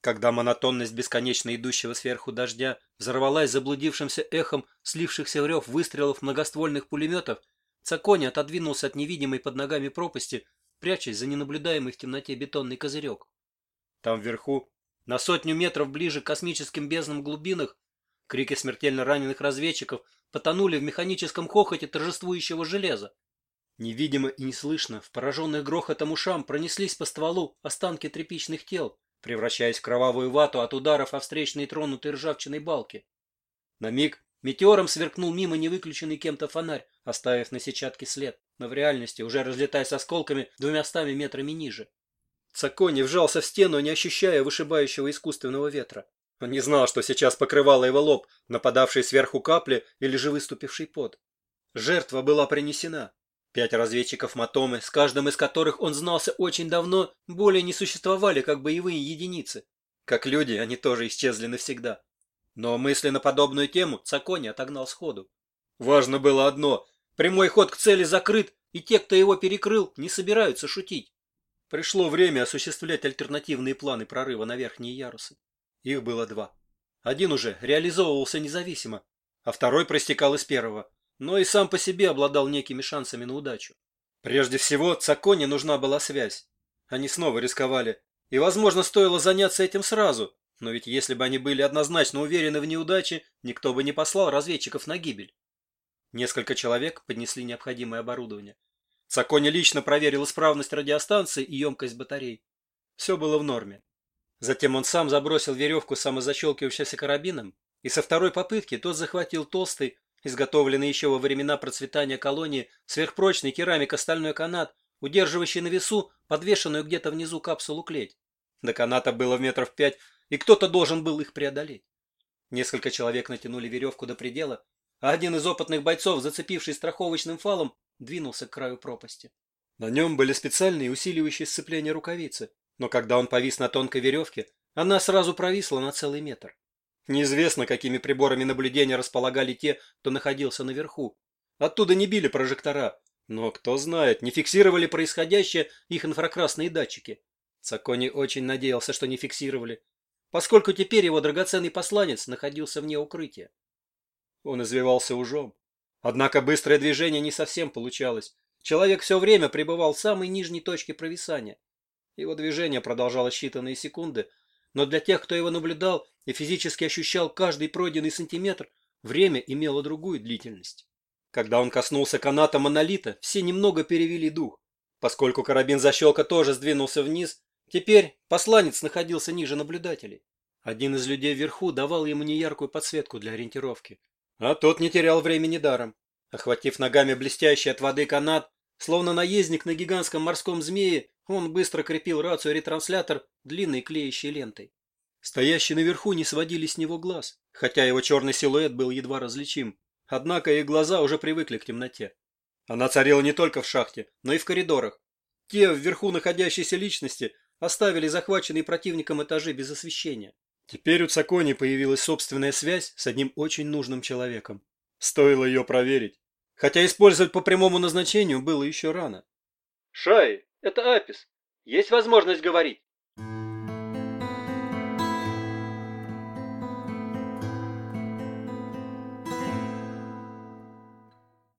Когда монотонность бесконечно идущего сверху дождя взорвалась заблудившимся эхом слившихся в рев выстрелов многоствольных пулеметов, Цакони отодвинулся от невидимой под ногами пропасти, прячась за ненаблюдаемый в темноте бетонный козырек. Там вверху, на сотню метров ближе к космическим безднам глубинах, крики смертельно раненых разведчиков потонули в механическом хохоте торжествующего железа. Невидимо и неслышно в пораженных грохотом ушам пронеслись по стволу останки тряпичных тел, превращаясь в кровавую вату от ударов о встречные тронутые ржавчиной балки. На миг метеором сверкнул мимо невыключенный кем-то фонарь, оставив на сетчатке след, но в реальности уже разлетаясь осколками двумястами метрами ниже. Цакони вжался в стену, не ощущая вышибающего искусственного ветра. Он не знал, что сейчас покрывало его лоб, нападавший сверху капли или же выступивший пот. Жертва была принесена. Пять разведчиков Матомы, с каждым из которых он знался очень давно, более не существовали как боевые единицы. Как люди, они тоже исчезли навсегда. Но мысли на подобную тему Цакони отогнал сходу. Важно было одно – прямой ход к цели закрыт, и те, кто его перекрыл, не собираются шутить. Пришло время осуществлять альтернативные планы прорыва на верхние ярусы. Их было два. Один уже реализовывался независимо, а второй простекал из первого – но и сам по себе обладал некими шансами на удачу. Прежде всего, Цаконе нужна была связь. Они снова рисковали, и, возможно, стоило заняться этим сразу, но ведь если бы они были однозначно уверены в неудаче, никто бы не послал разведчиков на гибель. Несколько человек поднесли необходимое оборудование. Цаконе лично проверил исправность радиостанции и емкость батарей. Все было в норме. Затем он сам забросил веревку самозащелкивающимся карабином, и со второй попытки тот захватил толстый, изготовленный еще во времена процветания колонии, сверхпрочный керамико-стальной канат, удерживающий на весу подвешенную где-то внизу капсулу клеть. До каната было в метров пять, и кто-то должен был их преодолеть. Несколько человек натянули веревку до предела, а один из опытных бойцов, зацепившись страховочным фалом, двинулся к краю пропасти. На нем были специальные усиливающие сцепление рукавицы, но когда он повис на тонкой веревке, она сразу провисла на целый метр. Неизвестно, какими приборами наблюдения располагали те, кто находился наверху. Оттуда не били прожектора, но, кто знает, не фиксировали происходящее их инфракрасные датчики. Цакони очень надеялся, что не фиксировали, поскольку теперь его драгоценный посланец находился вне укрытия. Он извивался ужом. Однако быстрое движение не совсем получалось. Человек все время пребывал в самой нижней точке провисания. Его движение продолжалось считанные секунды, но для тех, кто его наблюдал и физически ощущал каждый пройденный сантиметр, время имело другую длительность. Когда он коснулся каната монолита, все немного перевели дух. Поскольку карабин защелка тоже сдвинулся вниз, теперь посланец находился ниже наблюдателей. Один из людей вверху давал ему неяркую подсветку для ориентировки. А тот не терял времени даром. Охватив ногами блестящий от воды канат, словно наездник на гигантском морском змее, он быстро крепил рацию-ретранслятор длинной клеящей лентой. Стоящие наверху не сводили с него глаз, хотя его черный силуэт был едва различим. Однако их глаза уже привыкли к темноте. Она царила не только в шахте, но и в коридорах. Те вверху находящиеся личности оставили захваченные противником этажи без освещения. Теперь у Цакони появилась собственная связь с одним очень нужным человеком. Стоило ее проверить. Хотя использовать по прямому назначению было еще рано. «Шай, это Апис. Есть возможность говорить?»